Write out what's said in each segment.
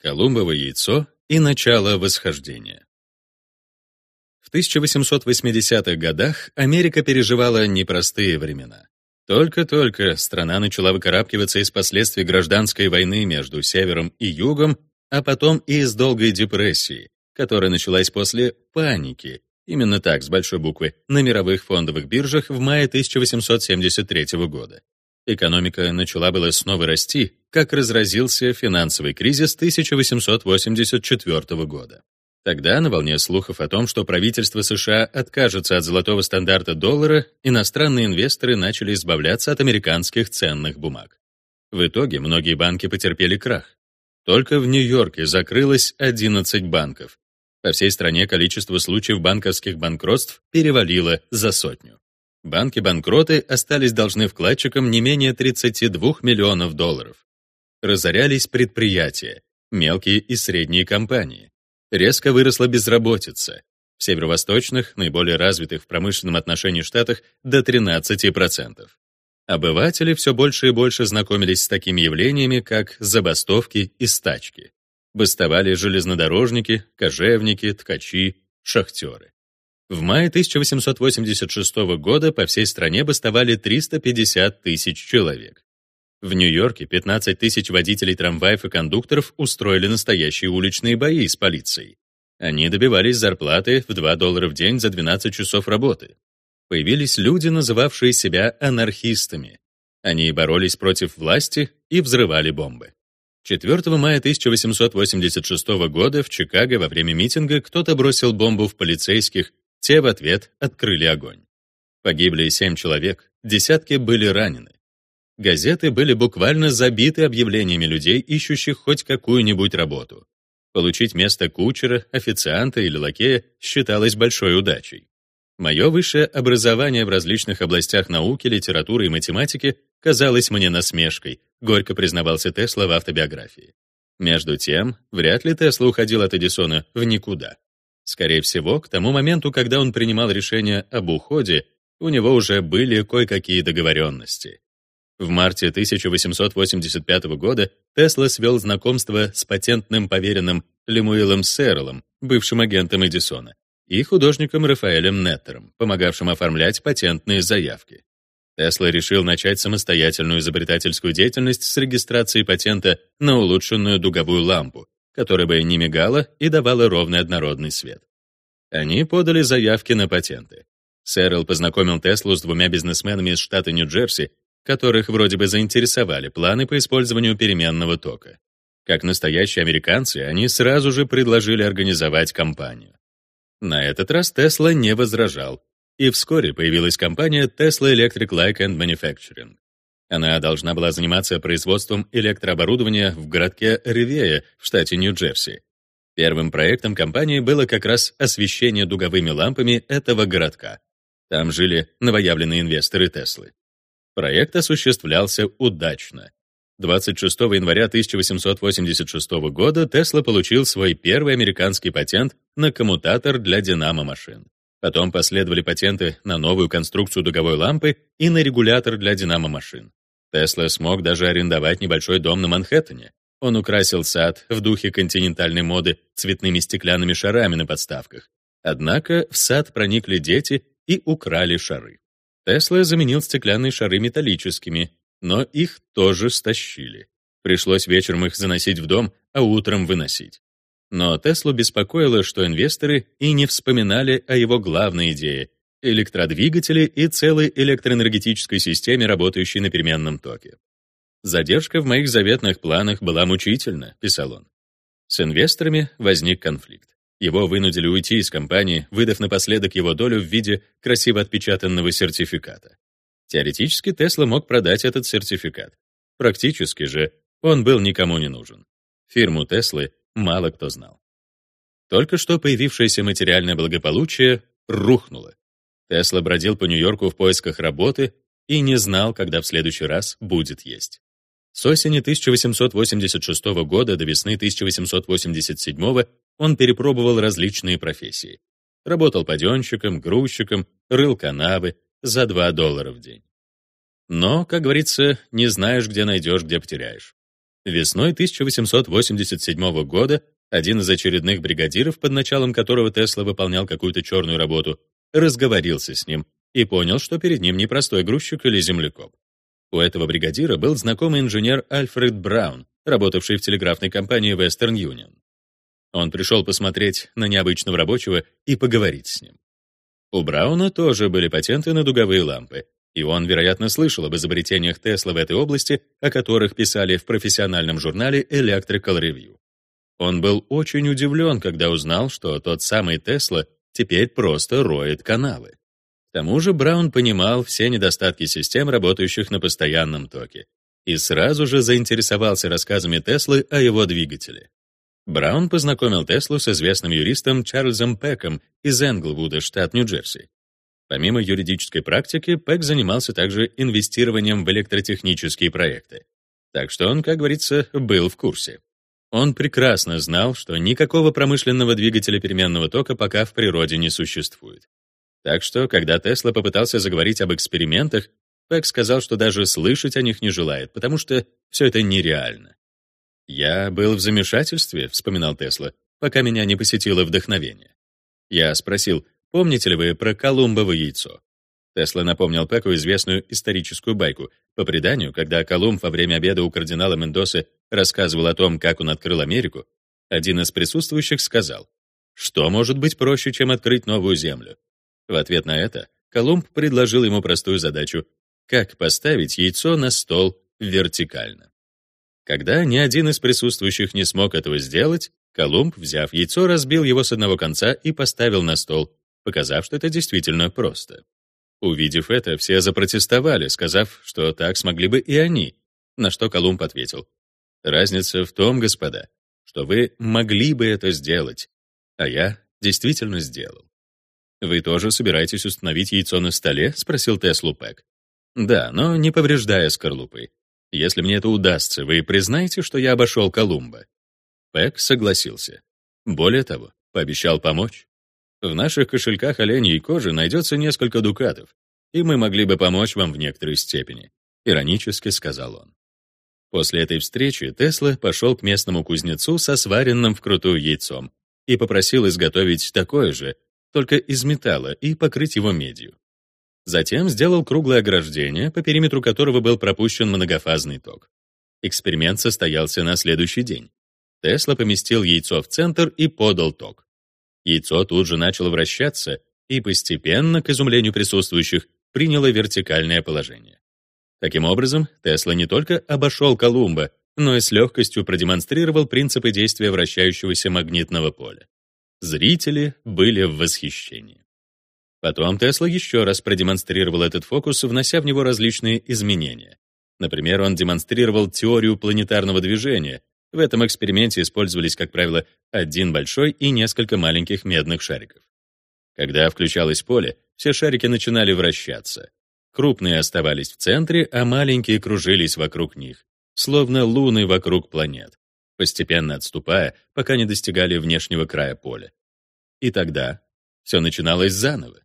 Колумбово яйцо и начало восхождения. В 1880-х годах Америка переживала непростые времена. Только-только страна начала выкарабкиваться из последствий гражданской войны между Севером и Югом, а потом и из долгой депрессии, которая началась после паники, именно так, с большой буквы, на мировых фондовых биржах в мае 1873 года. Экономика начала было снова расти, как разразился финансовый кризис 1884 года. Тогда, на волне слухов о том, что правительство США откажется от золотого стандарта доллара, иностранные инвесторы начали избавляться от американских ценных бумаг. В итоге многие банки потерпели крах. Только в Нью-Йорке закрылось 11 банков. По всей стране количество случаев банковских банкротств перевалило за сотню. Банки-банкроты остались должны вкладчикам не менее 32 миллионов долларов. Разорялись предприятия, мелкие и средние компании. Резко выросла безработица. В северо-восточных, наиболее развитых в промышленном отношении штатах до 13%. Обыватели все больше и больше знакомились с такими явлениями, как забастовки и стачки. Бастовали железнодорожники, кожевники, ткачи, шахтеры. В мае 1886 года по всей стране бастовали 350 тысяч человек. В Нью-Йорке 15 тысяч водителей трамваев и кондукторов устроили настоящие уличные бои с полицией. Они добивались зарплаты в 2 доллара в день за 12 часов работы. Появились люди, называвшие себя анархистами. Они боролись против власти и взрывали бомбы. 4 мая 1886 года в Чикаго во время митинга кто-то бросил бомбу в полицейских те в ответ открыли огонь. Погибли семь человек, десятки были ранены. Газеты были буквально забиты объявлениями людей, ищущих хоть какую-нибудь работу. Получить место кучера, официанта или лакея считалось большой удачей. Мое высшее образование в различных областях науки, литературы и математики казалось мне насмешкой, горько признавался Тесла в автобиографии. Между тем, вряд ли Тесла уходил от Эдисона в никуда. Скорее всего, к тому моменту, когда он принимал решение об уходе, у него уже были кое-какие договоренности. В марте 1885 года Тесла свел знакомство с патентным поверенным Лемуилом Серлом, бывшим агентом Эдисона, и художником Рафаэлем Неттером, помогавшим оформлять патентные заявки. Тесла решил начать самостоятельную изобретательскую деятельность с регистрацией патента на улучшенную дуговую лампу, которая бы не мигала и давала ровный однородный свет. Они подали заявки на патенты. Сэрил познакомил Теслу с двумя бизнесменами из штата Нью-Джерси, которых вроде бы заинтересовали планы по использованию переменного тока. Как настоящие американцы, они сразу же предложили организовать компанию. На этот раз Тесла не возражал, и вскоре появилась компания Tesla Electric Light and Manufacturing. Она должна была заниматься производством электрооборудования в городке Ривея в штате Нью-Джерси. Первым проектом компании было как раз освещение дуговыми лампами этого городка. Там жили новоявленные инвесторы Теслы. Проект осуществлялся удачно. 26 января 1886 года Тесла получил свой первый американский патент на коммутатор для динамо-машин. Потом последовали патенты на новую конструкцию дуговой лампы и на регулятор для динамо-машин. Тесла смог даже арендовать небольшой дом на Манхэттене. Он украсил сад в духе континентальной моды цветными стеклянными шарами на подставках. Однако в сад проникли дети и украли шары. Тесла заменил стеклянные шары металлическими, но их тоже стащили. Пришлось вечером их заносить в дом, а утром выносить. Но Теслу беспокоило, что инвесторы и не вспоминали о его главной идее электродвигатели и целой электроэнергетической системе, работающей на переменном токе. «Задержка в моих заветных планах была мучительна», — писал он. С инвесторами возник конфликт. Его вынудили уйти из компании, выдав напоследок его долю в виде красиво отпечатанного сертификата. Теоретически Тесла мог продать этот сертификат. Практически же он был никому не нужен. Фирму Теслы мало кто знал. Только что появившееся материальное благополучие рухнуло. Тесла бродил по Нью-Йорку в поисках работы и не знал, когда в следующий раз будет есть. С осени 1886 года до весны 1887 он перепробовал различные профессии. Работал паденщиком, грузчиком, рыл канавы за 2 доллара в день. Но, как говорится, не знаешь, где найдешь, где потеряешь. Весной 1887 года один из очередных бригадиров, под началом которого Тесла выполнял какую-то черную работу, разговорился с ним и понял, что перед ним не простой грузчик или землекоп. У этого бригадира был знакомый инженер Альфред Браун, работавший в телеграфной компании Western Union. Он пришел посмотреть на необычного рабочего и поговорить с ним. У Брауна тоже были патенты на дуговые лампы, и он, вероятно, слышал об изобретениях Тесла в этой области, о которых писали в профессиональном журнале Electrical Review. Он был очень удивлен, когда узнал, что тот самый Тесла теперь просто роет канавы. К тому же Браун понимал все недостатки систем, работающих на постоянном токе, и сразу же заинтересовался рассказами Теслы о его двигателе. Браун познакомил Теслу с известным юристом Чарльзом Пеком из Энглвуда, штат Нью-Джерси. Помимо юридической практики, Пек занимался также инвестированием в электротехнические проекты. Так что он, как говорится, был в курсе. Он прекрасно знал, что никакого промышленного двигателя переменного тока пока в природе не существует. Так что, когда Тесла попытался заговорить об экспериментах, Пэк сказал, что даже слышать о них не желает, потому что все это нереально. «Я был в замешательстве», — вспоминал Тесла, пока меня не посетило вдохновение. Я спросил, помните ли вы про Колумбово яйцо? Тесла напомнил Пэку известную историческую байку. По преданию, когда Колумб во время обеда у кардинала Мендосы рассказывал о том, как он открыл Америку, один из присутствующих сказал, что может быть проще, чем открыть новую землю? В ответ на это Колумб предложил ему простую задачу — как поставить яйцо на стол вертикально. Когда ни один из присутствующих не смог этого сделать, Колумб, взяв яйцо, разбил его с одного конца и поставил на стол, показав, что это действительно просто. Увидев это, все запротестовали, сказав, что так смогли бы и они, на что Колумб ответил, «Разница в том, господа, что вы могли бы это сделать, а я действительно сделал». «Вы тоже собираетесь установить яйцо на столе?» — спросил Теслу Пэк. «Да, но не повреждая скорлупы. Если мне это удастся, вы признаете, что я обошел Колумба?» Пэк согласился. Более того, пообещал помочь. В наших кошельках оленей кожи найдется несколько дукатов, и мы могли бы помочь вам в некоторой степени», — иронически сказал он. После этой встречи Тесла пошел к местному кузнецу со сваренным вкрутую яйцом и попросил изготовить такое же, только из металла, и покрыть его медью. Затем сделал круглое ограждение, по периметру которого был пропущен многофазный ток. Эксперимент состоялся на следующий день. Тесла поместил яйцо в центр и подал ток. Яйцо тут же начало вращаться и постепенно, к изумлению присутствующих, приняло вертикальное положение. Таким образом, Тесла не только обошел Колумба, но и с легкостью продемонстрировал принципы действия вращающегося магнитного поля. Зрители были в восхищении. Потом Тесла еще раз продемонстрировал этот фокус, внося в него различные изменения. Например, он демонстрировал теорию планетарного движения. В этом эксперименте использовались, как правило, один большой и несколько маленьких медных шариков. Когда включалось поле, все шарики начинали вращаться. Крупные оставались в центре, а маленькие кружились вокруг них, словно луны вокруг планет постепенно отступая, пока не достигали внешнего края поля. И тогда все начиналось заново.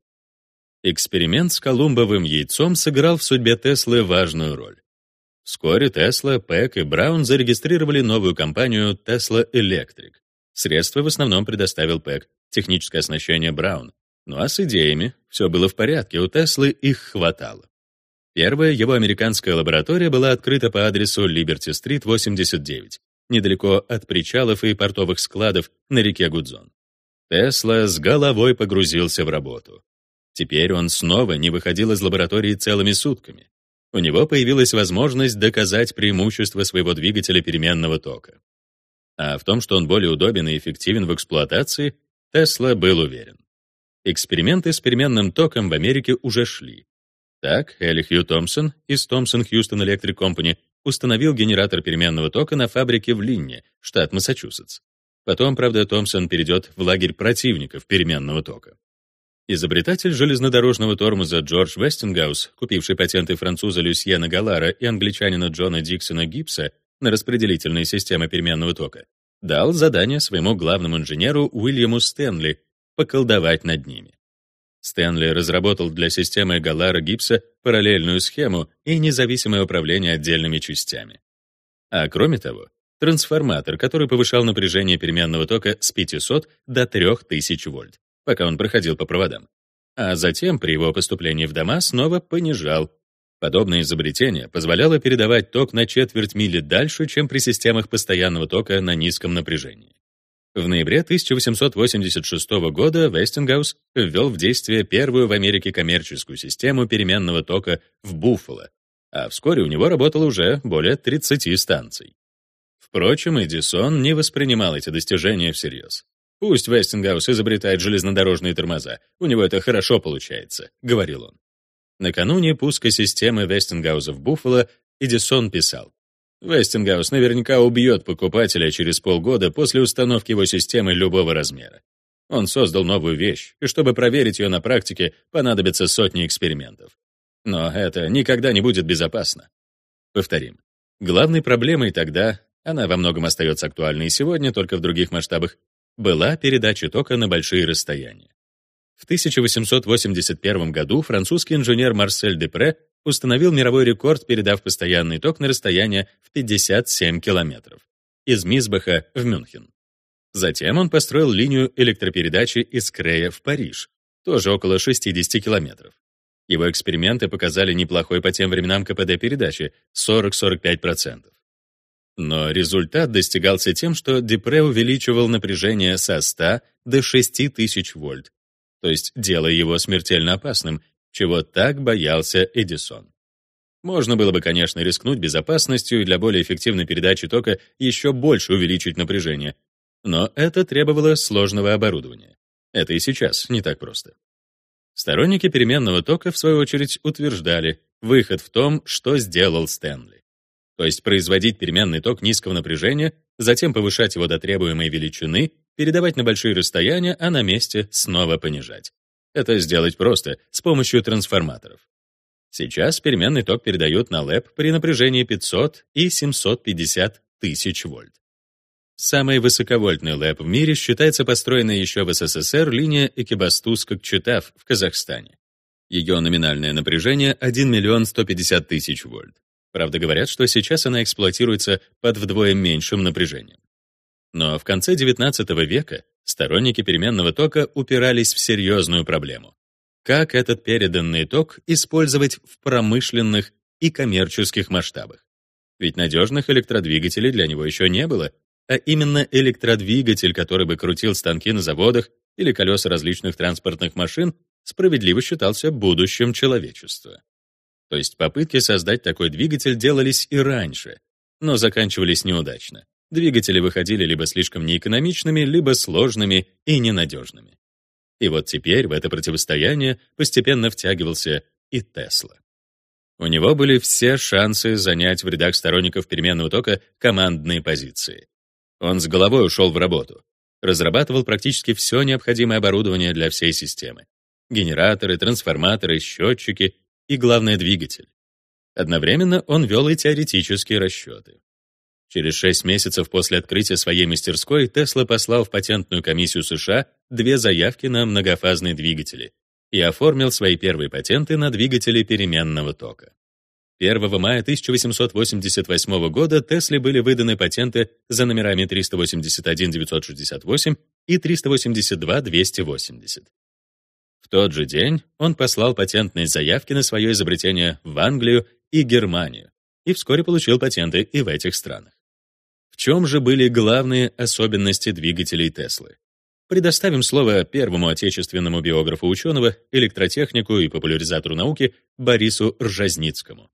Эксперимент с колумбовым яйцом сыграл в судьбе Теслы важную роль. Вскоре Тесла, Пэк и Браун зарегистрировали новую компанию Tesla Electric. Средства в основном предоставил Пэк, техническое оснащение Браун. Ну а с идеями все было в порядке, у Теслы их хватало. Первая его американская лаборатория была открыта по адресу Либерти-стрит, 89, недалеко от причалов и портовых складов на реке Гудзон. Тесла с головой погрузился в работу. Теперь он снова не выходил из лаборатории целыми сутками. У него появилась возможность доказать преимущество своего двигателя переменного тока. А в том, что он более удобен и эффективен в эксплуатации, Тесла был уверен. Эксперименты с переменным током в Америке уже шли. Так, Элли Хью Томпсон из Thomson Houston Electric Company установил генератор переменного тока на фабрике в Линне, штат Массачусетс. Потом, правда, Томпсон перейдет в лагерь противников переменного тока. Изобретатель железнодорожного тормоза Джордж Вестингаус, купивший патенты француза Люсьена Галара и англичанина Джона Диксона Гибса на распределительные системы переменного тока, дал задание своему главному инженеру Уильяму Стэнли поколдовать над ними. Стэнли разработал для системы Галара Гибса параллельную схему и независимое управление отдельными частями. А кроме того, трансформатор, который повышал напряжение переменного тока с 500 до 3000 вольт, пока он проходил по проводам. А затем при его поступлении в дома снова понижал. Подобное изобретение позволяло передавать ток на четверть мили дальше, чем при системах постоянного тока на низком напряжении. В ноябре 1886 года Вестингаус ввел в действие первую в Америке коммерческую систему переменного тока в Буффало, а вскоре у него работало уже более 30 станций. Впрочем, Эдисон не воспринимал эти достижения всерьез. «Пусть Вестингаус изобретает железнодорожные тормоза, у него это хорошо получается», — говорил он. Накануне пуска системы Вестингауза в Буффало Эдисон писал, Вестингаус наверняка убьет покупателя через полгода после установки его системы любого размера. Он создал новую вещь, и чтобы проверить ее на практике, понадобится сотни экспериментов. Но это никогда не будет безопасно. Повторим. Главной проблемой тогда, она во многом остается актуальной и сегодня, только в других масштабах, была передача тока на большие расстояния. В 1881 году французский инженер Марсель Депре установил мировой рекорд, передав постоянный ток на расстояние в 57 километров из Мисбаха в Мюнхен. Затем он построил линию электропередачи из Крея в Париж, тоже около 60 километров. Его эксперименты показали неплохой по тем временам КПД передачи 40-45%. Но результат достигался тем, что Депре увеличивал напряжение со 100 до 6000 вольт, то есть делая его смертельно опасным чего так боялся Эдисон. Можно было бы, конечно, рискнуть безопасностью и для более эффективной передачи тока еще больше увеличить напряжение, но это требовало сложного оборудования. Это и сейчас не так просто. Сторонники переменного тока, в свою очередь, утверждали, выход в том, что сделал Стэнли. То есть производить переменный ток низкого напряжения, затем повышать его до требуемой величины, передавать на большие расстояния, а на месте снова понижать. Это сделать просто, с помощью трансформаторов. Сейчас переменный ток передают на ЛЭП при напряжении 500 и 750 тысяч вольт. Самый высоковольтный ЛЭП в мире считается построенной еще в СССР линия Экибастуз-Кокчетав в Казахстане. Ее номинальное напряжение 1 миллион 150 тысяч вольт. Правда, говорят, что сейчас она эксплуатируется под вдвое меньшим напряжением. Но в конце XIX века сторонники переменного тока упирались в серьезную проблему. Как этот переданный ток использовать в промышленных и коммерческих масштабах? Ведь надежных электродвигателей для него еще не было, а именно электродвигатель, который бы крутил станки на заводах или колеса различных транспортных машин, справедливо считался будущим человечества. То есть попытки создать такой двигатель делались и раньше, но заканчивались неудачно двигатели выходили либо слишком неэкономичными, либо сложными и ненадежными. И вот теперь в это противостояние постепенно втягивался и Тесла. У него были все шансы занять в рядах сторонников переменного тока командные позиции. Он с головой ушел в работу, разрабатывал практически все необходимое оборудование для всей системы. Генераторы, трансформаторы, счетчики и, главное, двигатель. Одновременно он вел и теоретические расчеты. Через шесть месяцев после открытия своей мастерской Тесла послал в патентную комиссию США две заявки на многофазные двигатели и оформил свои первые патенты на двигатели переменного тока. 1 мая 1888 года Тесле были выданы патенты за номерами 381-968 и 382-280. В тот же день он послал патентные заявки на свое изобретение в Англию и Германию и вскоре получил патенты и в этих странах. В чем же были главные особенности двигателей Теслы? Предоставим слово первому отечественному биографу ученого, электротехнику и популяризатору науки Борису Ржазницкому.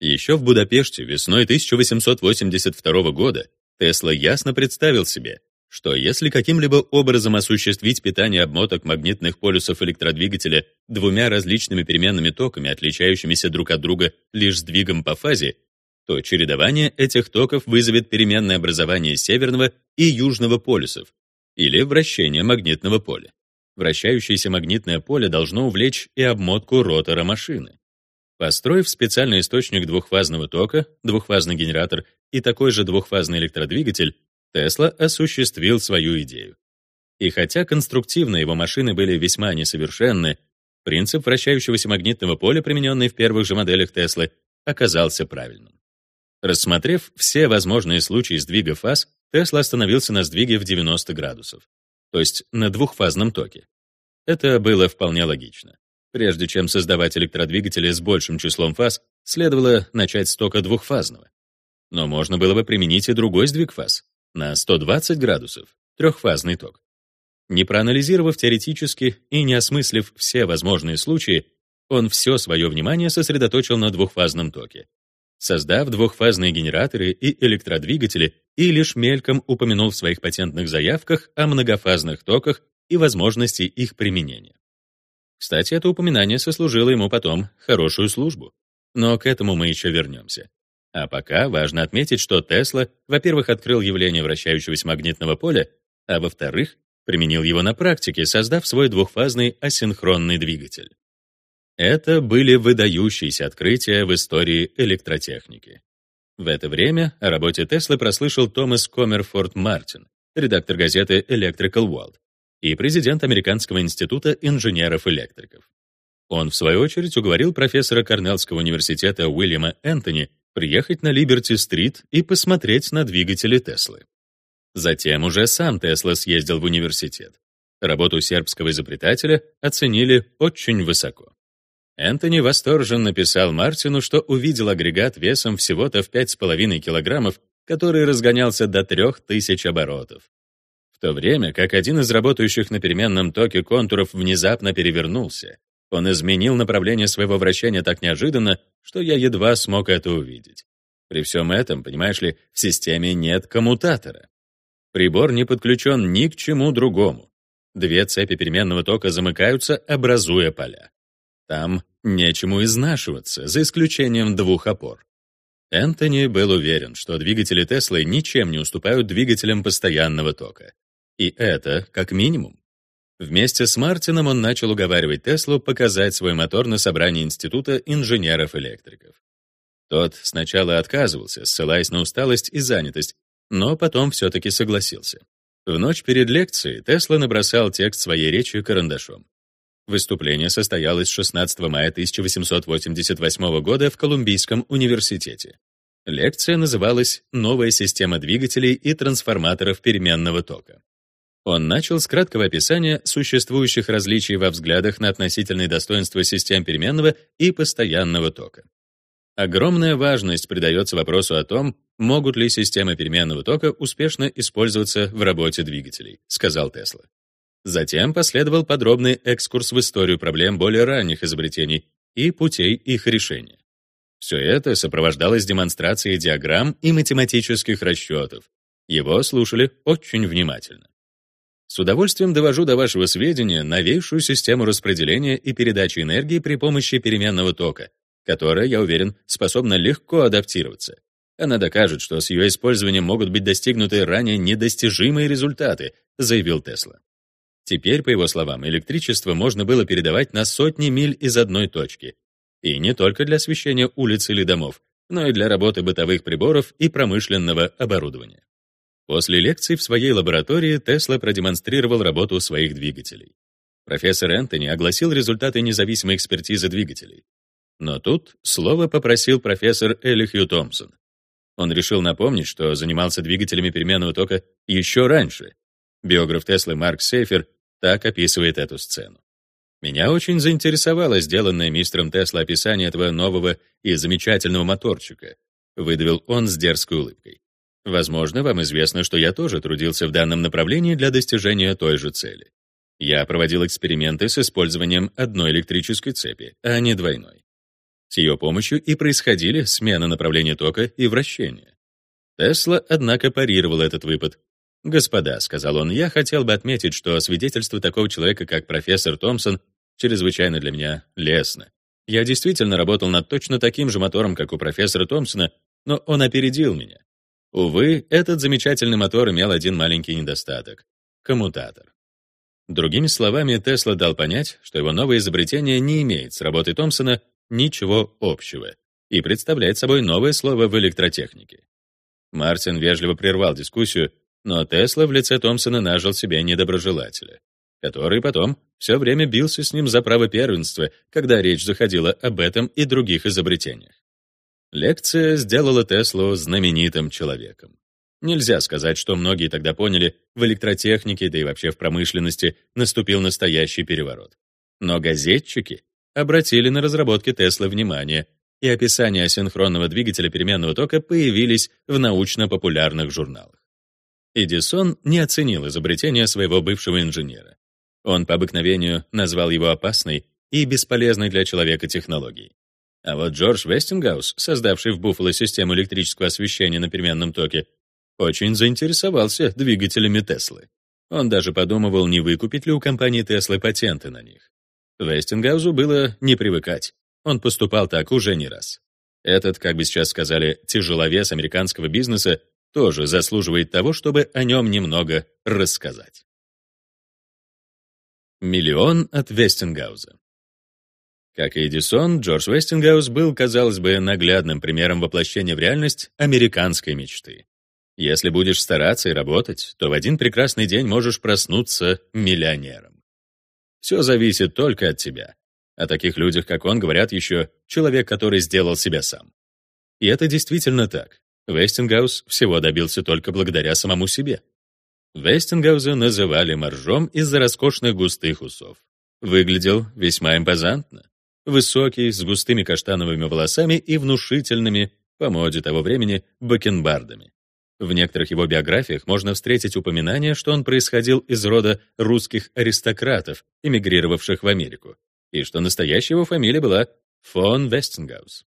Еще в Будапеште весной 1882 года Тесла ясно представил себе, что если каким-либо образом осуществить питание обмоток магнитных полюсов электродвигателя двумя различными переменными токами, отличающимися друг от друга лишь сдвигом по фазе, то чередование этих токов вызовет переменное образование северного и южного полюсов или вращение магнитного поля. Вращающееся магнитное поле должно увлечь и обмотку ротора машины. Построив специальный источник двухфазного тока, двухфазный генератор и такой же двухфазный электродвигатель, Тесла осуществил свою идею. И хотя конструктивно его машины были весьма несовершенны, принцип вращающегося магнитного поля, примененный в первых же моделях Теслы, оказался правильным. Рассмотрев все возможные случаи сдвига фаз, Тесла остановился на сдвиге в 90 градусов, то есть на двухфазном токе. Это было вполне логично. Прежде чем создавать электродвигатели с большим числом фаз, следовало начать с тока двухфазного. Но можно было бы применить и другой сдвиг фаз на 120 градусов, трехфазный ток. Не проанализировав теоретически и не осмыслив все возможные случаи, он все свое внимание сосредоточил на двухфазном токе. Создав двухфазные генераторы и электродвигатели, и лишь мельком упомянул в своих патентных заявках о многофазных токах и возможности их применения. Кстати, это упоминание сослужило ему потом хорошую службу. Но к этому мы еще вернемся. А пока важно отметить, что Тесла, во-первых, открыл явление вращающегося магнитного поля, а во-вторых, применил его на практике, создав свой двухфазный асинхронный двигатель. Это были выдающиеся открытия в истории электротехники. В это время о работе Теслы прослышал Томас Коммерфорд Мартин, редактор газеты Electrical World и президент Американского института инженеров-электриков. Он, в свою очередь, уговорил профессора Корнеллского университета Уильяма Энтони приехать на Либерти-стрит и посмотреть на двигатели Теслы. Затем уже сам Тесла съездил в университет. Работу сербского изобретателя оценили очень высоко. Энтони восторженно написал Мартину, что увидел агрегат весом всего-то в 5,5 килограммов, который разгонялся до 3000 оборотов. В то время как один из работающих на переменном токе контуров внезапно перевернулся, он изменил направление своего вращения так неожиданно, что я едва смог это увидеть. При всем этом, понимаешь ли, в системе нет коммутатора. Прибор не подключен ни к чему другому. Две цепи переменного тока замыкаются, образуя поля. Там нечему изнашиваться, за исключением двух опор. Энтони был уверен, что двигатели Теслы ничем не уступают двигателям постоянного тока. И это как минимум. Вместе с Мартином он начал уговаривать Теслу показать свой мотор на собрании Института инженеров-электриков. Тот сначала отказывался, ссылаясь на усталость и занятость, но потом все-таки согласился. В ночь перед лекцией Тесла набросал текст своей речи карандашом. Выступление состоялось 16 мая 1888 года в Колумбийском университете. Лекция называлась «Новая система двигателей и трансформаторов переменного тока». Он начал с краткого описания существующих различий во взглядах на относительные достоинства систем переменного и постоянного тока. Огромная важность придается вопросу о том, могут ли системы переменного тока успешно использоваться в работе двигателей, сказал Тесла. Затем последовал подробный экскурс в историю проблем более ранних изобретений и путей их решения. Все это сопровождалось демонстрацией диаграмм и математических расчетов. Его слушали очень внимательно. С удовольствием довожу до вашего сведения новейшую систему распределения и передачи энергии при помощи переменного тока, которая, я уверен, способна легко адаптироваться. Она докажет, что с ее использованием могут быть достигнуты ранее недостижимые результаты, заявил Тесла. Теперь, по его словам, электричество можно было передавать на сотни миль из одной точки. И не только для освещения улиц или домов, но и для работы бытовых приборов и промышленного оборудования. После лекции в своей лаборатории Тесла продемонстрировал работу своих двигателей. Профессор Энтони огласил результаты независимой экспертизы двигателей. Но тут слово попросил профессор Элихью Томпсон. Он решил напомнить, что занимался двигателями переменного тока еще раньше. Биограф Теслы Марк Сейфер так описывает эту сцену. Меня очень заинтересовало сделанное мистером Тесла описание этого нового и замечательного моторчика, выдавил он с дерзкой улыбкой. Возможно, вам известно, что я тоже трудился в данном направлении для достижения той же цели. Я проводил эксперименты с использованием одной электрической цепи, а не двойной. С ее помощью и происходили смена направления тока и вращения. Тесла, однако, парировал этот выпад, «Господа», — сказал он, — «я хотел бы отметить, что свидетельство такого человека, как профессор Томпсон, чрезвычайно для меня лестно. Я действительно работал над точно таким же мотором, как у профессора Томпсона, но он опередил меня. Увы, этот замечательный мотор имел один маленький недостаток — коммутатор. Другими словами, Тесла дал понять, что его новое изобретение не имеет с работой Томпсона ничего общего и представляет собой новое слово в электротехнике. Мартин вежливо прервал дискуссию, но Тесла в лице Томпсона нажил себе недоброжелателя, который потом все время бился с ним за право первенства, когда речь заходила об этом и других изобретениях. Лекция сделала Теслу знаменитым человеком. Нельзя сказать, что многие тогда поняли, в электротехнике, да и вообще в промышленности, наступил настоящий переворот. Но газетчики обратили на разработки Теслы внимание, и описания асинхронного двигателя переменного тока появились в научно-популярных журналах. Эдисон не оценил изобретение своего бывшего инженера. Он по обыкновению назвал его опасной и бесполезной для человека технологией. А вот Джордж Вестингаус, создавший в Буффало систему электрического освещения на переменном токе, очень заинтересовался двигателями Теслы. Он даже подумывал, не выкупить ли у компании Теслы патенты на них. Вестингаузу было не привыкать. Он поступал так уже не раз. Этот, как бы сейчас сказали, тяжеловес американского бизнеса тоже заслуживает того, чтобы о нем немного рассказать. Миллион от Вестингауза. Как и Эдисон, Джордж Вестингаус был, казалось бы, наглядным примером воплощения в реальность американской мечты. Если будешь стараться и работать, то в один прекрасный день можешь проснуться миллионером. Все зависит только от тебя. О таких людях, как он, говорят еще «человек, который сделал себя сам». И это действительно так. Вестингаус всего добился только благодаря самому себе. Вестингауза называли моржом из-за роскошных густых усов. Выглядел весьма импозантно. Высокий, с густыми каштановыми волосами и внушительными, по моде того времени, бакенбардами. В некоторых его биографиях можно встретить упоминание, что он происходил из рода русских аристократов, эмигрировавших в Америку, и что настоящая его фамилия была фон Вестингаус.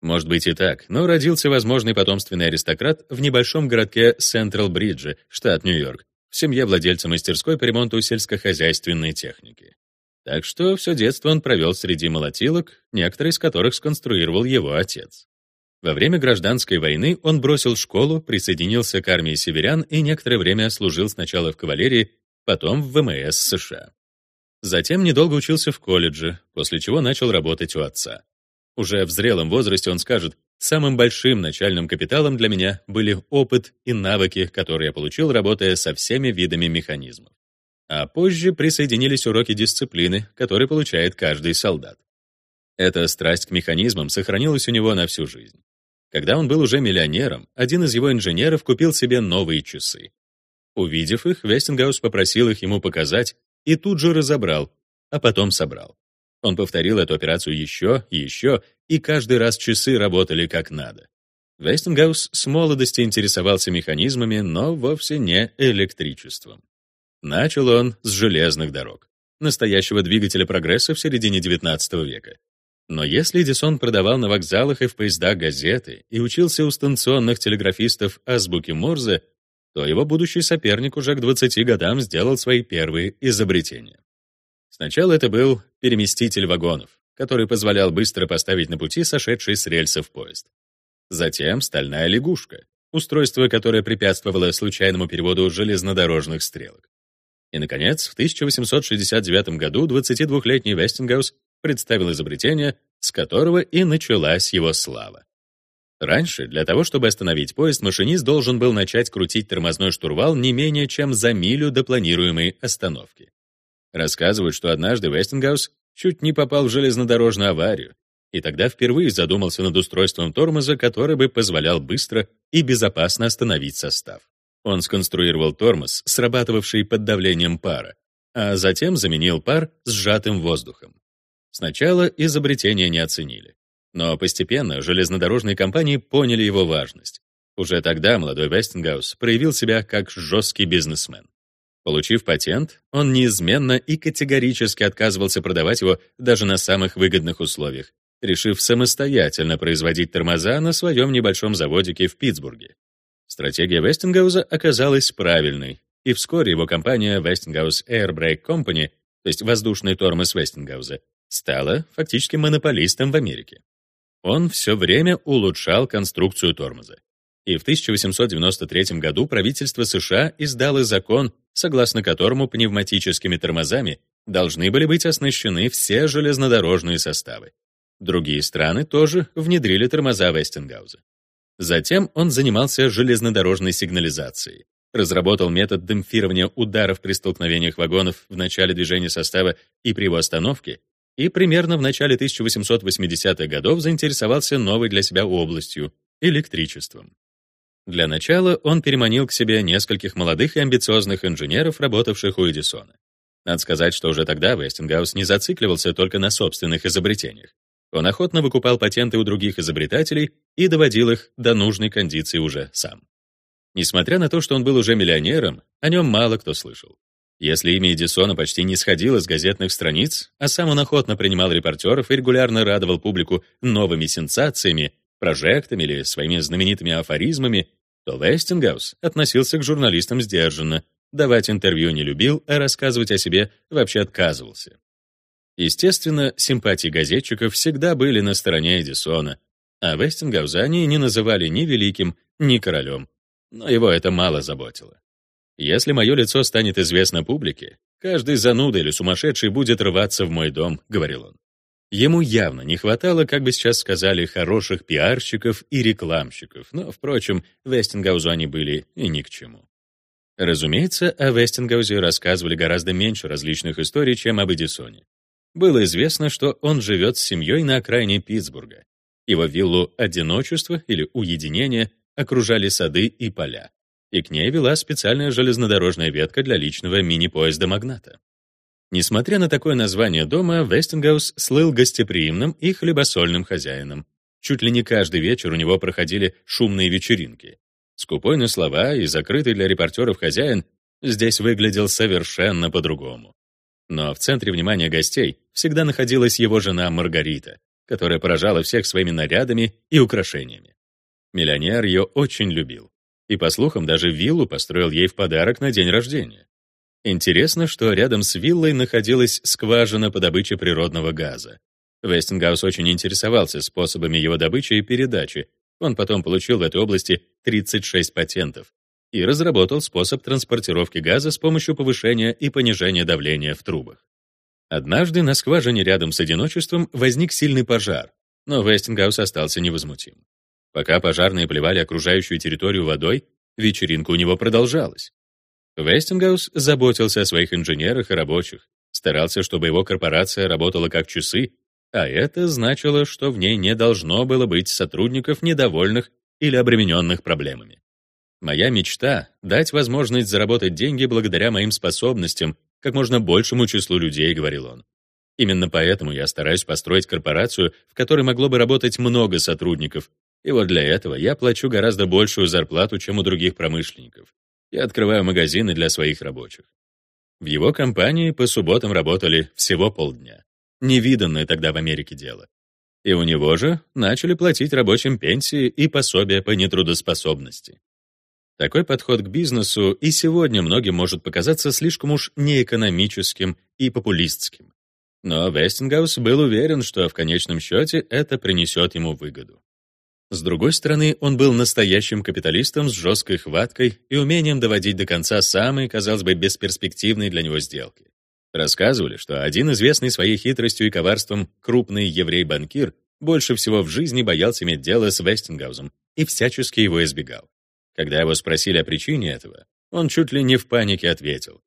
Может быть и так, но родился возможный потомственный аристократ в небольшом городке Сентрал-Бридже, штат Нью-Йорк, в семье владельца мастерской по ремонту сельскохозяйственной техники. Так что все детство он провел среди молотилок, некоторые из которых сконструировал его отец. Во время гражданской войны он бросил школу, присоединился к армии северян и некоторое время служил сначала в кавалерии, потом в ВМС США. Затем недолго учился в колледже, после чего начал работать у отца. Уже в зрелом возрасте он скажет, самым большим начальным капиталом для меня были опыт и навыки, которые я получил, работая со всеми видами механизмов. А позже присоединились уроки дисциплины, которые получает каждый солдат. Эта страсть к механизмам сохранилась у него на всю жизнь. Когда он был уже миллионером, один из его инженеров купил себе новые часы. Увидев их, Вестингаус попросил их ему показать и тут же разобрал, а потом собрал. Он повторил эту операцию еще и еще, и каждый раз часы работали как надо. Вестингаус с молодости интересовался механизмами, но вовсе не электричеством. Начал он с железных дорог, настоящего двигателя прогресса в середине XIX века. Но если Эдисон продавал на вокзалах и в поездах газеты и учился у станционных телеграфистов азбуки Морзе, то его будущий соперник уже к 20 годам сделал свои первые изобретения. Сначала это был переместитель вагонов, который позволял быстро поставить на пути сошедший с рельсов поезд. Затем стальная лягушка, устройство, которое препятствовало случайному переводу железнодорожных стрелок. И, наконец, в 1869 году 22-летний Вестингаус представил изобретение, с которого и началась его слава. Раньше, для того, чтобы остановить поезд, машинист должен был начать крутить тормозной штурвал не менее чем за милю до планируемой остановки. Рассказывают, что однажды Вестингаус чуть не попал в железнодорожную аварию, и тогда впервые задумался над устройством тормоза, который бы позволял быстро и безопасно остановить состав. Он сконструировал тормоз, срабатывавший под давлением пара, а затем заменил пар сжатым воздухом. Сначала изобретение не оценили, но постепенно железнодорожные компании поняли его важность. Уже тогда молодой Вестингаус проявил себя как жесткий бизнесмен. Получив патент, он неизменно и категорически отказывался продавать его даже на самых выгодных условиях, решив самостоятельно производить тормоза на своем небольшом заводике в Питтсбурге. Стратегия Вестингауза оказалась правильной, и вскоре его компания Westinghouse Air Brake Company, то есть воздушный тормоз Вестингауза, стала фактически монополистом в Америке. Он все время улучшал конструкцию тормоза. И в 1893 году правительство США издало закон, согласно которому пневматическими тормозами должны были быть оснащены все железнодорожные составы. Другие страны тоже внедрили тормоза Вестингауза. Затем он занимался железнодорожной сигнализацией, разработал метод демпфирования ударов при столкновениях вагонов в начале движения состава и при его остановке и примерно в начале 1880-х годов заинтересовался новой для себя областью — электричеством. Для начала он переманил к себе нескольких молодых и амбициозных инженеров, работавших у Эдисона. Надо сказать, что уже тогда Вестингаус не зацикливался только на собственных изобретениях. Он охотно выкупал патенты у других изобретателей и доводил их до нужной кондиции уже сам. Несмотря на то, что он был уже миллионером, о нем мало кто слышал. Если имя Эдисона почти не сходило с газетных страниц, а сам он охотно принимал репортеров и регулярно радовал публику новыми сенсациями, прожектами или своими знаменитыми афоризмами, то Вестингаус относился к журналистам сдержанно, давать интервью не любил, а рассказывать о себе вообще отказывался. Естественно, симпатии газетчиков всегда были на стороне Эдисона, а Вестингауза они не называли ни великим, ни королем, но его это мало заботило. Если мое лицо станет известно публике, каждый зануда или сумасшедший будет рваться в мой дом, говорил он. Ему явно не хватало, как бы сейчас сказали, хороших пиарщиков и рекламщиков, но, впрочем, Вестингаузу они были и ни к чему. Разумеется, о Вестингаузе рассказывали гораздо меньше различных историй, чем об Эдисоне. Было известно, что он живет с семьей на окраине Питтсбурга. Его виллу одиночества или уединения окружали сады и поля, и к ней вела специальная железнодорожная ветка для личного мини-поезда «Магната». Несмотря на такое название дома, Вестингаус слыл гостеприимным и хлебосольным хозяином. Чуть ли не каждый вечер у него проходили шумные вечеринки. Скупой на слова и закрытый для репортеров хозяин здесь выглядел совершенно по-другому. Но в центре внимания гостей всегда находилась его жена Маргарита, которая поражала всех своими нарядами и украшениями. Миллионер ее очень любил. И, по слухам, даже виллу построил ей в подарок на день рождения. Интересно, что рядом с виллой находилась скважина по добыче природного газа. Вестингаус очень интересовался способами его добычи и передачи. Он потом получил в этой области 36 патентов и разработал способ транспортировки газа с помощью повышения и понижения давления в трубах. Однажды на скважине рядом с одиночеством возник сильный пожар, но Вестингаус остался невозмутим. Пока пожарные поливали окружающую территорию водой, вечеринка у него продолжалась. Вестингаус заботился о своих инженерах и рабочих, старался, чтобы его корпорация работала как часы, а это значило, что в ней не должно было быть сотрудников, недовольных или обремененных проблемами. Моя мечта — дать возможность заработать деньги благодаря моим способностям как можно большему числу людей, говорил он. Именно поэтому я стараюсь построить корпорацию, в которой могло бы работать много сотрудников, и вот для этого я плачу гораздо большую зарплату, чем у других промышленников. Я открываю магазины для своих рабочих. В его компании по субботам работали всего полдня. Невиданное тогда в Америке дело. И у него же начали платить рабочим пенсии и пособия по нетрудоспособности. Такой подход к бизнесу и сегодня многим может показаться слишком уж неэкономическим и популистским. Но Вестингаус был уверен, что в конечном счете это принесет ему выгоду. С другой стороны, он был настоящим капиталистом с жесткой хваткой и умением доводить до конца самые, казалось бы, бесперспективные для него сделки. Рассказывали, что один известный своей хитростью и коварством крупный еврей-банкир больше всего в жизни боялся иметь дело с Вестингаузом и всячески его избегал. Когда его спросили о причине этого, он чуть ли не в панике ответил.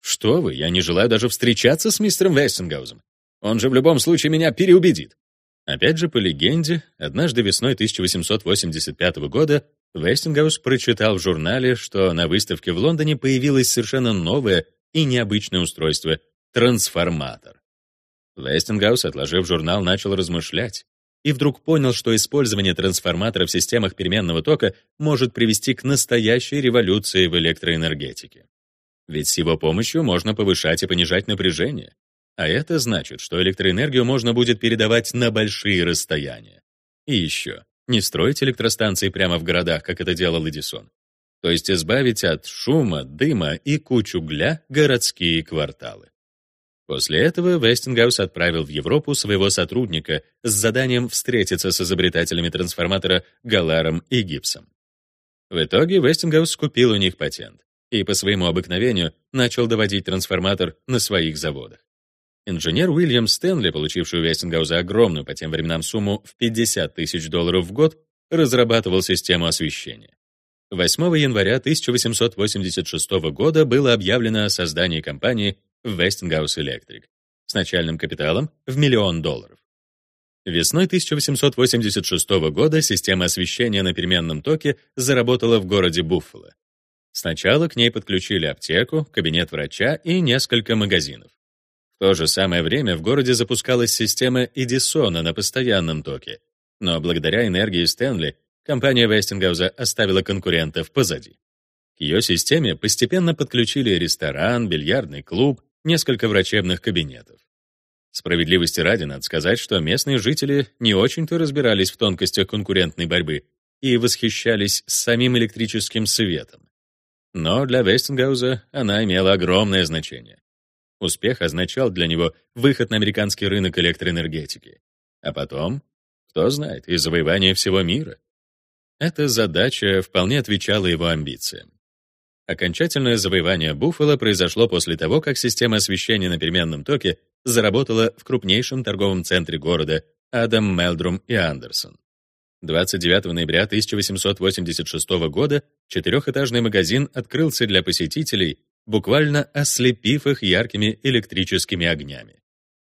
«Что вы, я не желаю даже встречаться с мистером Вестингаузом. Он же в любом случае меня переубедит. Опять же, по легенде, однажды весной 1885 года Вестингаус прочитал в журнале, что на выставке в Лондоне появилось совершенно новое и необычное устройство — трансформатор. Вестингаус, отложив журнал, начал размышлять и вдруг понял, что использование трансформатора в системах переменного тока может привести к настоящей революции в электроэнергетике. Ведь с его помощью можно повышать и понижать напряжение, а это значит, что электроэнергию можно будет передавать на большие расстояния. И еще, не строить электростанции прямо в городах, как это делал Эдисон. То есть избавить от шума, дыма и куч угля городские кварталы. После этого Вестингаус отправил в Европу своего сотрудника с заданием встретиться с изобретателями трансформатора Голаром и Гибсом. В итоге Вестингаус купил у них патент и по своему обыкновению начал доводить трансформатор на своих заводах. Инженер Уильям Стэнли, получивший у Вестингауза огромную по тем временам сумму в 50 тысяч долларов в год, разрабатывал систему освещения. 8 января 1886 года было объявлено о создании компании Westinghouse Electric. с начальным капиталом в миллион долларов. Весной 1886 года система освещения на переменном токе заработала в городе Буффало. Сначала к ней подключили аптеку, кабинет врача и несколько магазинов. В то же самое время в городе запускалась система Эдисона на постоянном токе, но благодаря энергии Стэнли компания Вестингауза оставила конкурентов позади. К ее системе постепенно подключили ресторан, бильярдный клуб, несколько врачебных кабинетов. Справедливости ради надо сказать, что местные жители не очень-то разбирались в тонкостях конкурентной борьбы и восхищались самим электрическим светом. Но для Вестингауза она имела огромное значение. Успех означал для него выход на американский рынок электроэнергетики. А потом, кто знает, и завоевание всего мира. Эта задача вполне отвечала его амбициям. Окончательное завоевание Буффало произошло после того, как система освещения на переменном токе заработала в крупнейшем торговом центре города Адам, Мелдрум и Андерсон. 29 ноября 1886 года четырехэтажный магазин открылся для посетителей, буквально ослепив их яркими электрическими огнями.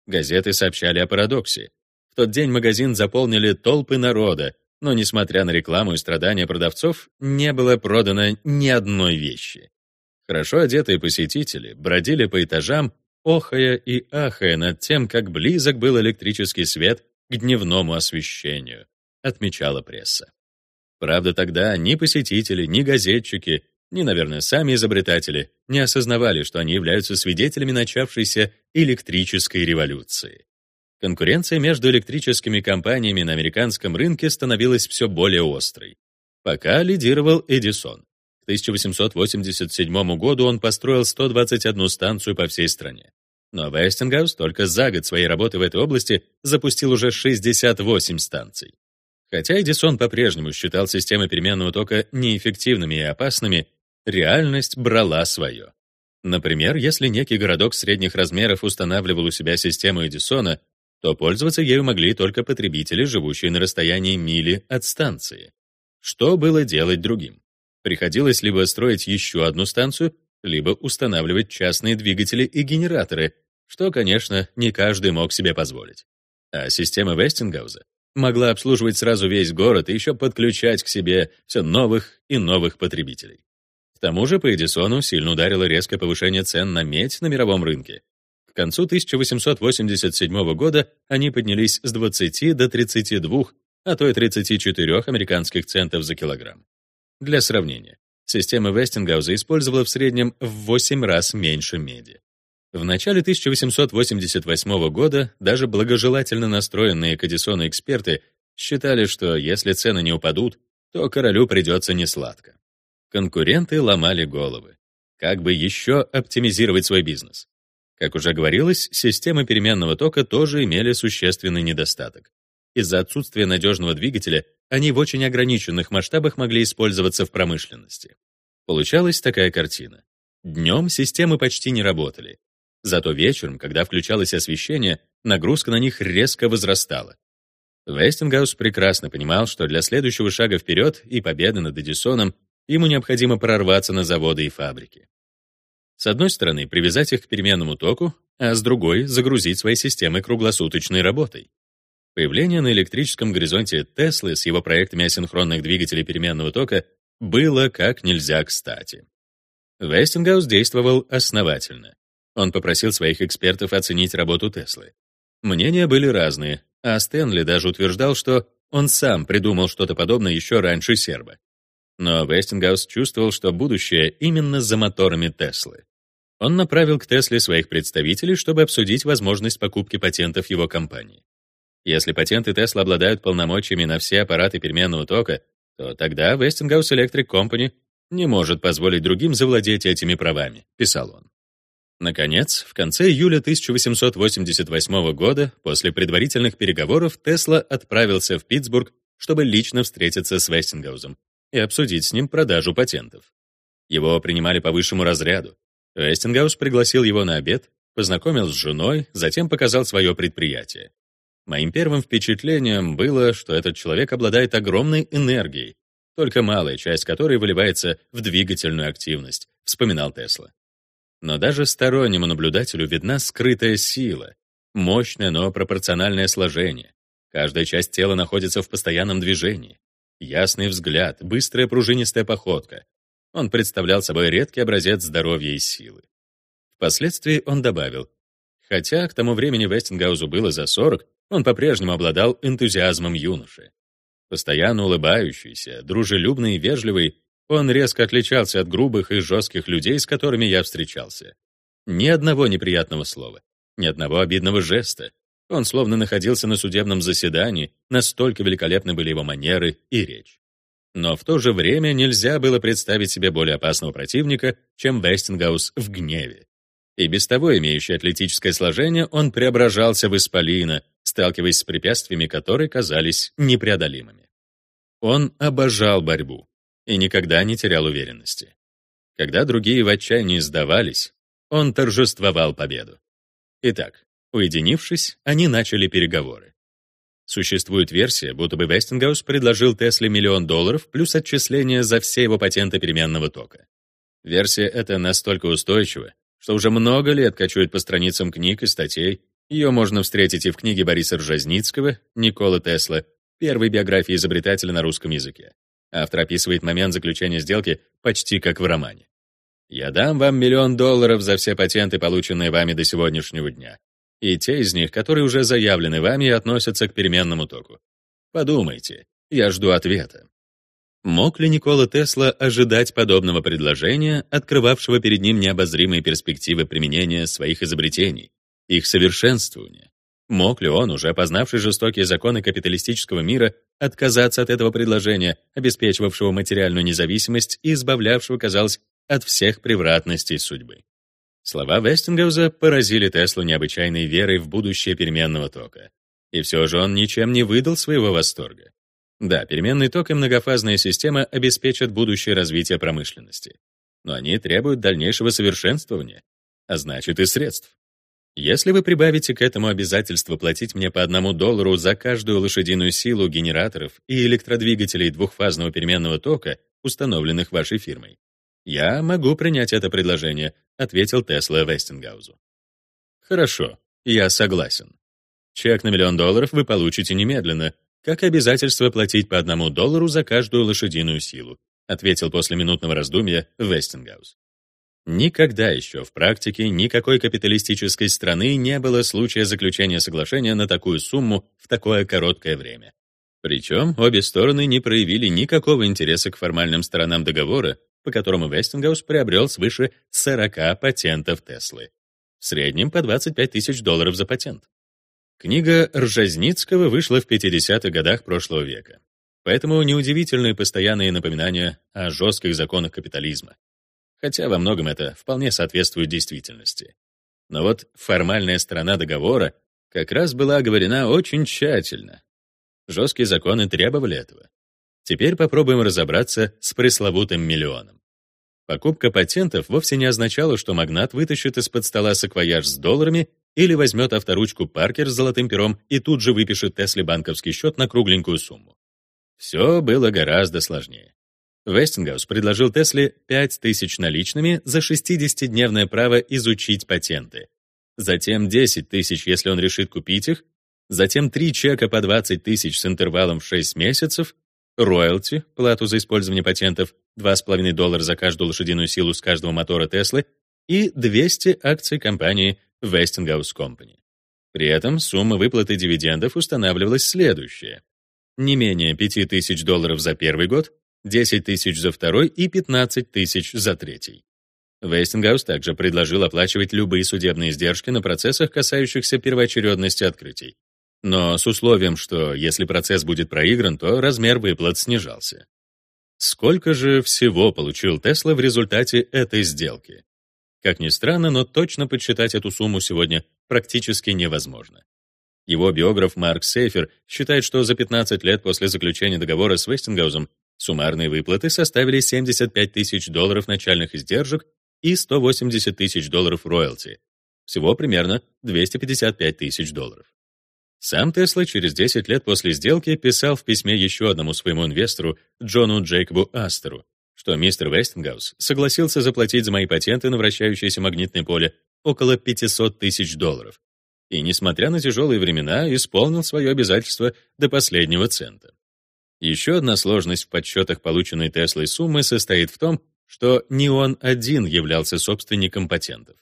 Газеты сообщали о парадоксе. В тот день магазин заполнили толпы народа, но, несмотря на рекламу и страдания продавцов, не было продано ни одной вещи. Хорошо одетые посетители бродили по этажам, охая и ахая над тем, как близок был электрический свет к дневному освещению, отмечала пресса. Правда, тогда ни посетители, ни газетчики, ни, наверное, сами изобретатели не осознавали, что они являются свидетелями начавшейся электрической революции. Конкуренция между электрическими компаниями на американском рынке становилась все более острой. Пока лидировал Эдисон. К 1887 году он построил 121 станцию по всей стране. Но Вестингаус только за год своей работы в этой области запустил уже 68 станций. Хотя Эдисон по-прежнему считал системы переменного тока неэффективными и опасными, реальность брала свое. Например, если некий городок средних размеров устанавливал у себя систему Эдисона, то пользоваться ею могли только потребители, живущие на расстоянии мили от станции. Что было делать другим? Приходилось либо строить еще одну станцию, либо устанавливать частные двигатели и генераторы, что, конечно, не каждый мог себе позволить. А система Вестингауза могла обслуживать сразу весь город и еще подключать к себе все новых и новых потребителей. К тому же по Эдисону сильно ударило резкое повышение цен на медь на мировом рынке, к концу 1887 года они поднялись с 20 до 32, а то и 34 американских центов за килограмм. Для сравнения, система Вестингауза использовала в среднем в 8 раз меньше меди. В начале 1888 года даже благожелательно настроенные к Эдисону эксперты считали, что если цены не упадут, то королю придется несладко. Конкуренты ломали головы. Как бы еще оптимизировать свой бизнес? Как уже говорилось, системы переменного тока тоже имели существенный недостаток. Из-за отсутствия надежного двигателя они в очень ограниченных масштабах могли использоваться в промышленности. Получалась такая картина. Днем системы почти не работали. Зато вечером, когда включалось освещение, нагрузка на них резко возрастала. Вестингаус прекрасно понимал, что для следующего шага вперед и победы над Эдисоном ему необходимо прорваться на заводы и фабрики. С одной стороны, привязать их к переменному току, а с другой — загрузить свои системы круглосуточной работой. Появление на электрическом горизонте Теслы с его проектами асинхронных двигателей переменного тока было как нельзя кстати. Вестингаус действовал основательно. Он попросил своих экспертов оценить работу Теслы. Мнения были разные, а Стэнли даже утверждал, что он сам придумал что-то подобное еще раньше Серба. Но Вестингаус чувствовал, что будущее именно за моторами Теслы. Он направил к Тесле своих представителей, чтобы обсудить возможность покупки патентов его компании. Если патенты Тесла обладают полномочиями на все аппараты переменного тока, то тогда Westinghouse Electric Company не может позволить другим завладеть этими правами, писал он. Наконец, в конце июля 1888 года, после предварительных переговоров, Тесла отправился в Питтсбург, чтобы лично встретиться с Вестингаузом и обсудить с ним продажу патентов. Его принимали по высшему разряду. Вестингаус пригласил его на обед, познакомил с женой, затем показал свое предприятие. Моим первым впечатлением было, что этот человек обладает огромной энергией, только малая часть которой выливается в двигательную активность, вспоминал Тесла. Но даже стороннему наблюдателю видна скрытая сила, Мощное, но пропорциональное сложение. Каждая часть тела находится в постоянном движении. Ясный взгляд, быстрая пружинистая походка. Он представлял собой редкий образец здоровья и силы. Впоследствии он добавил, хотя к тому времени Вестингаузу было за 40, он по-прежнему обладал энтузиазмом юноши. Постоянно улыбающийся, дружелюбный и вежливый, он резко отличался от грубых и жестких людей, с которыми я встречался. Ни одного неприятного слова, ни одного обидного жеста, он словно находился на судебном заседании, настолько великолепны были его манеры и речь. Но в то же время нельзя было представить себе более опасного противника, чем Вестингаус в гневе. И без того имеющий атлетическое сложение, он преображался в исполина, сталкиваясь с препятствиями, которые казались непреодолимыми. Он обожал борьбу и никогда не терял уверенности. Когда другие в отчаянии сдавались, он торжествовал победу. Итак, Уединившись, они начали переговоры. Существует версия, будто бы Вестингаус предложил Тесле миллион долларов плюс отчисления за все его патенты переменного тока. Версия эта настолько устойчива, что уже много лет кочует по страницам книг и статей. Ее можно встретить и в книге Бориса Ржазницкого «Никола Тесла», первой биографии изобретателя на русском языке. Автор описывает момент заключения сделки почти как в романе. «Я дам вам миллион долларов за все патенты, полученные вами до сегодняшнего дня и те из них, которые уже заявлены вами и относятся к переменному току. Подумайте, я жду ответа. Мог ли Никола Тесла ожидать подобного предложения, открывавшего перед ним необозримые перспективы применения своих изобретений, их совершенствования? Мог ли он, уже познавший жестокие законы капиталистического мира, отказаться от этого предложения, обеспечивавшего материальную независимость и избавлявшего, казалось, от всех превратностей судьбы? Слова Вестингауза поразили Теслу необычайной верой в будущее переменного тока. И все же он ничем не выдал своего восторга. Да, переменный ток и многофазная система обеспечат будущее развитие промышленности. Но они требуют дальнейшего совершенствования, а значит и средств. Если вы прибавите к этому обязательство платить мне по одному доллару за каждую лошадиную силу генераторов и электродвигателей двухфазного переменного тока, установленных вашей фирмой, «Я могу принять это предложение», — ответил Тесла Вестингаузу. «Хорошо, я согласен. Чек на миллион долларов вы получите немедленно, как обязательство платить по одному доллару за каждую лошадиную силу», ответил после минутного раздумья Вестингаус. Никогда еще в практике никакой капиталистической страны не было случая заключения соглашения на такую сумму в такое короткое время. Причем обе стороны не проявили никакого интереса к формальным сторонам договора, по которому Вестингаус приобрел свыше 40 патентов Теслы. В среднем по 25 тысяч долларов за патент. Книга Ржонсницкого вышла в 50-х годах прошлого века. Поэтому неудивительные постоянные напоминания о жестких законах капитализма. Хотя во многом это вполне соответствует действительности. Но вот формальная сторона договора как раз была оговорена очень тщательно. Жесткие законы требовали этого. Теперь попробуем разобраться с пресловутым миллионом. Покупка патентов вовсе не означала, что магнат вытащит из-под стола саквояж с долларами или возьмет авторучку Паркер с золотым пером и тут же выпишет Тесле банковский счет на кругленькую сумму. Все было гораздо сложнее. Вестингаус предложил Тесле 5000 наличными за 60-дневное право изучить патенты. Затем 10 тысяч, если он решит купить их, затем три чека по 20 тысяч с интервалом в 6 месяцев, роялти, плату за использование патентов, 2,5 доллара за каждую лошадиную силу с каждого мотора Теслы и 200 акций компании Westinghouse Company. При этом сумма выплаты дивидендов устанавливалась следующая. Не менее 5 тысяч долларов за первый год, 10 тысяч за второй и 15 тысяч за третий. Вестингаус также предложил оплачивать любые судебные издержки на процессах, касающихся первоочередности открытий но с условием, что если процесс будет проигран, то размер выплат снижался. Сколько же всего получил Тесла в результате этой сделки? Как ни странно, но точно подсчитать эту сумму сегодня практически невозможно. Его биограф Марк Сейфер считает, что за 15 лет после заключения договора с Вестингаузом суммарные выплаты составили 75 тысяч долларов начальных издержек и 180 тысяч долларов роялти. Всего примерно 255 тысяч долларов. Сам Тесла через 10 лет после сделки писал в письме еще одному своему инвестору, Джону Джейкобу Астеру, что мистер Вестингаус согласился заплатить за мои патенты на вращающееся магнитное поле около 500 тысяч долларов. и, несмотря на тяжелые времена, исполнил свое обязательство до последнего цента. Еще одна сложность в подсчетах полученной Теслой суммы состоит в том, что не он один являлся собственником патентов.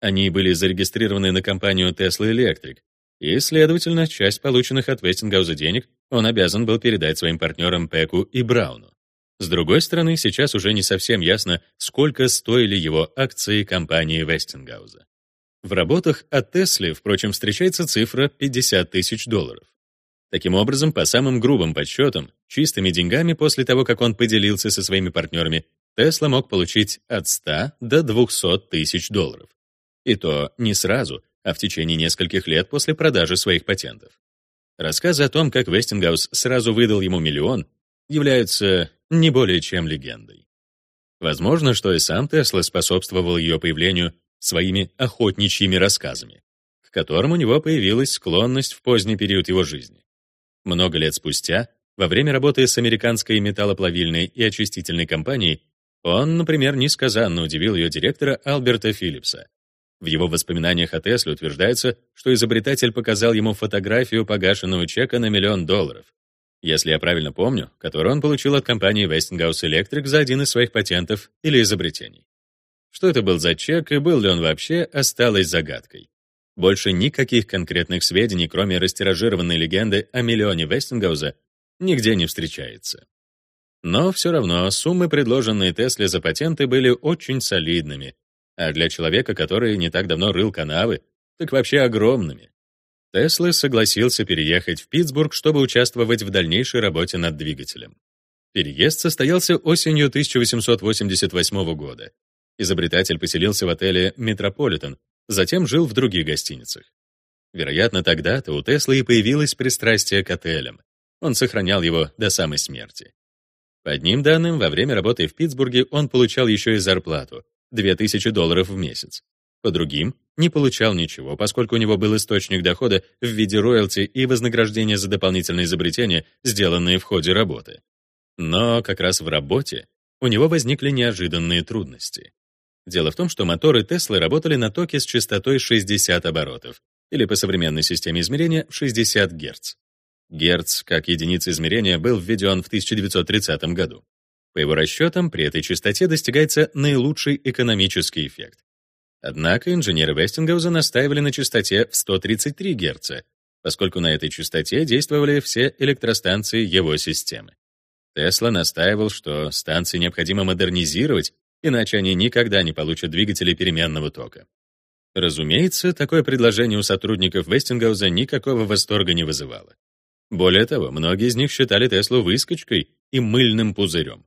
Они были зарегистрированы на компанию Tesla Electric, и, следовательно, часть полученных от Вестингауза денег он обязан был передать своим партнерам Пеку и Брауну. С другой стороны, сейчас уже не совсем ясно, сколько стоили его акции компании Вестингауза. В работах от Теслы, впрочем, встречается цифра 50 тысяч долларов. Таким образом, по самым грубым подсчетам, чистыми деньгами после того, как он поделился со своими партнерами, Тесла мог получить от 100 до 200 тысяч долларов. И то не сразу, а в течение нескольких лет после продажи своих патентов. Рассказы о том, как Вестингаус сразу выдал ему миллион, являются не более чем легендой. Возможно, что и сам Тесла способствовал ее появлению своими охотничьими рассказами, к которым у него появилась склонность в поздний период его жизни. Много лет спустя, во время работы с американской металлоплавильной и очистительной компанией, он, например, несказанно удивил ее директора Альберта Филлипса. В его воспоминаниях о Тесле утверждается, что изобретатель показал ему фотографию погашенного чека на миллион долларов, если я правильно помню, который он получил от компании Westinghouse Electric за один из своих патентов или изобретений. Что это был за чек и был ли он вообще, осталось загадкой. Больше никаких конкретных сведений, кроме растиражированной легенды о миллионе Вестингауза, нигде не встречается. Но все равно суммы, предложенные Тесле за патенты, были очень солидными, а для человека, который не так давно рыл канавы, так вообще огромными. Тесла согласился переехать в Питтсбург, чтобы участвовать в дальнейшей работе над двигателем. Переезд состоялся осенью 1888 года. Изобретатель поселился в отеле «Метрополитен», затем жил в других гостиницах. Вероятно, тогда-то у Теслы и появилось пристрастие к отелям. Он сохранял его до самой смерти. По одним данным, во время работы в Питтсбурге он получал еще и зарплату — 2000 долларов в месяц. По другим, не получал ничего, поскольку у него был источник дохода в виде роялти и вознаграждения за дополнительные изобретения, сделанные в ходе работы. Но как раз в работе у него возникли неожиданные трудности. Дело в том, что моторы Теслы работали на токе с частотой 60 оборотов, или по современной системе измерения 60 Гц. Герц, как единица измерения, был введен в 1930 году. По его расчетам, при этой частоте достигается наилучший экономический эффект. Однако инженеры Вестингауза настаивали на частоте в 133 Гц, поскольку на этой частоте действовали все электростанции его системы. Тесла настаивал, что станции необходимо модернизировать иначе они никогда не получат двигатели переменного тока. Разумеется, такое предложение у сотрудников Вестингауза никакого восторга не вызывало. Более того, многие из них считали Теслу выскочкой и мыльным пузырем.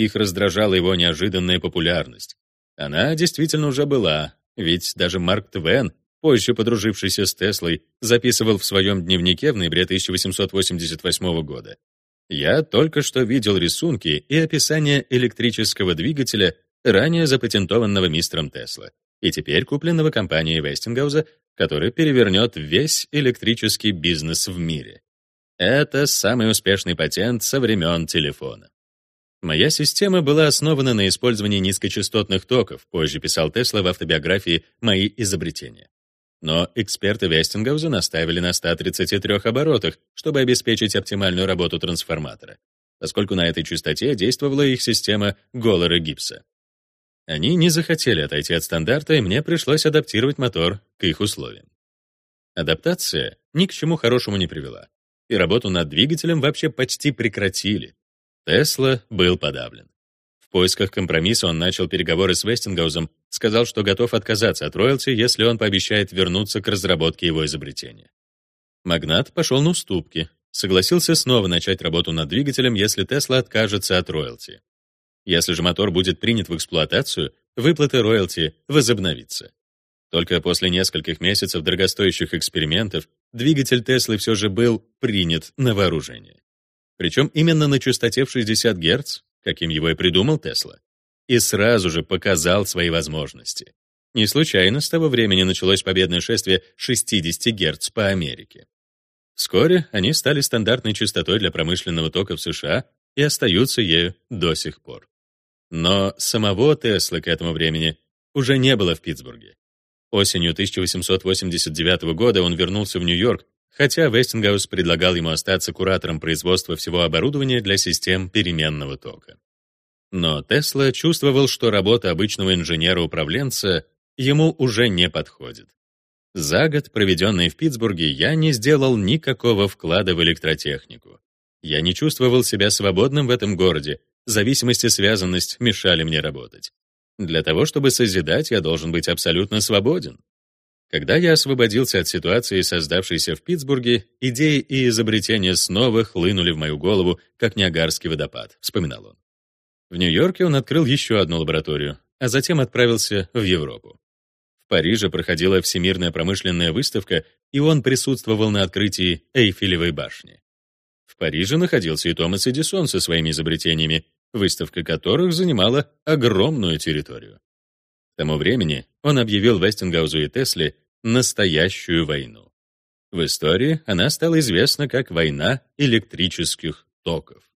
Их раздражала его неожиданная популярность. Она действительно уже была, ведь даже Марк Твен, позже подружившийся с Теслой, записывал в своем дневнике в ноябре 1888 года. «Я только что видел рисунки и описание электрического двигателя ранее запатентованного мистером Тесла и теперь купленного компанией Вестингауза, который перевернет весь электрический бизнес в мире. Это самый успешный патент со времен телефона. Моя система была основана на использовании низкочастотных токов, позже писал Тесла в автобиографии «Мои изобретения». Но эксперты Вестингауза настаивали на 133 оборотах, чтобы обеспечить оптимальную работу трансформатора, поскольку на этой частоте действовала их система Голлера-Гибса. Они не захотели отойти от стандарта, и мне пришлось адаптировать мотор к их условиям. Адаптация ни к чему хорошему не привела, и работу над двигателем вообще почти прекратили. Тесла был подавлен. В поисках компромисса он начал переговоры с Вестингаузом, сказал, что готов отказаться от роялти, если он пообещает вернуться к разработке его изобретения. Магнат пошел на уступки, согласился снова начать работу над двигателем, если Тесла откажется от роялти. Если же мотор будет принят в эксплуатацию, выплаты роялти возобновится. Только после нескольких месяцев дорогостоящих экспериментов двигатель Теслы все же был принят на вооружение. Причем именно на частоте в 60 Гц, каким его и придумал Тесла, и сразу же показал свои возможности. Не случайно с того времени началось победное шествие 60 Гц по Америке. Вскоре они стали стандартной частотой для промышленного тока в США и остаются ею до сих пор. Но самого Теслы к этому времени уже не было в Питтсбурге. Осенью 1889 года он вернулся в Нью-Йорк, хотя Вестингаус предлагал ему остаться куратором производства всего оборудования для систем переменного тока. Но Тесла чувствовал, что работа обычного инженера-управленца ему уже не подходит. За год, проведенный в Питтсбурге, я не сделал никакого вклада в электротехнику. Я не чувствовал себя свободным в этом городе, зависимость и связанность мешали мне работать. Для того, чтобы созидать, я должен быть абсолютно свободен. Когда я освободился от ситуации, создавшейся в Питтсбурге, идеи и изобретения снова хлынули в мою голову, как Ниагарский водопад, вспоминал он. В Нью-Йорке он открыл еще одну лабораторию, а затем отправился в Европу. В Париже проходила Всемирная промышленная выставка, и он присутствовал на открытии Эйфелевой башни. В Париже находился и Томас Эдисон со своими изобретениями, выставка которых занимала огромную территорию. Тому времени он объявил Вестингаузу и Тесле настоящую войну. В истории она стала известна как «война электрических токов».